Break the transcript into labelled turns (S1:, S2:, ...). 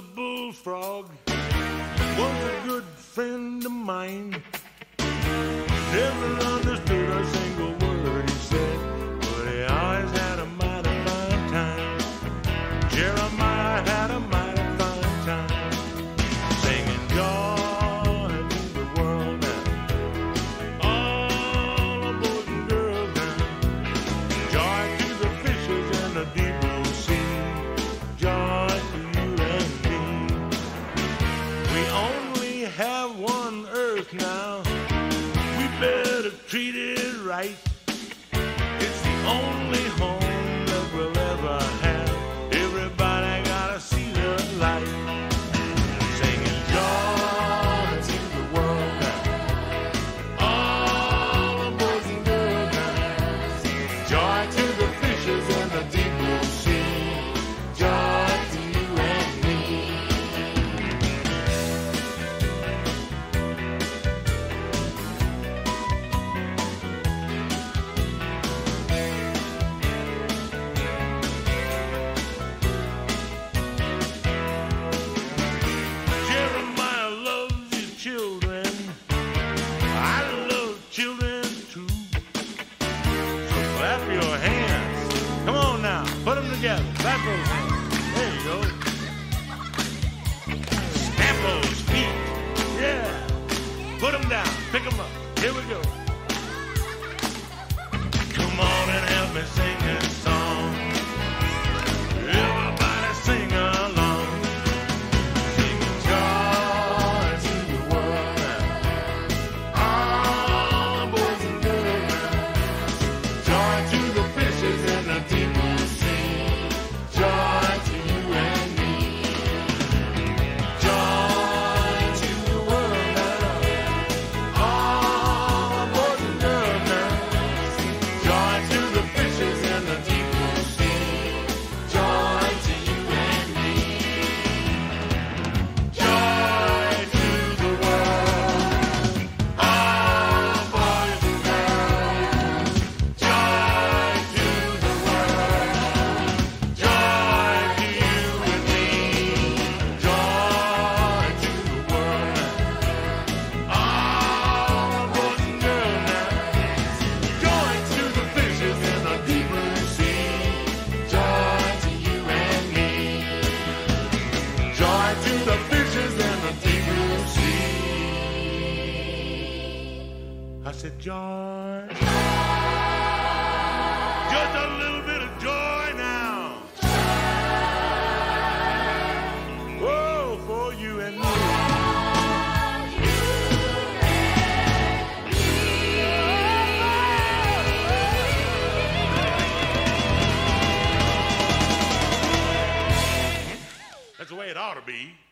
S1: the bullfrog was a good friend of mine. Never now. We better treat it right. It's the only home. together. That goes. There you go. Stamp those feet. Yeah. Put them down. Pick them up. Here we go. Come on and help me say fly to the fishes in the deep blue sea. I said, George, you're the ought to be.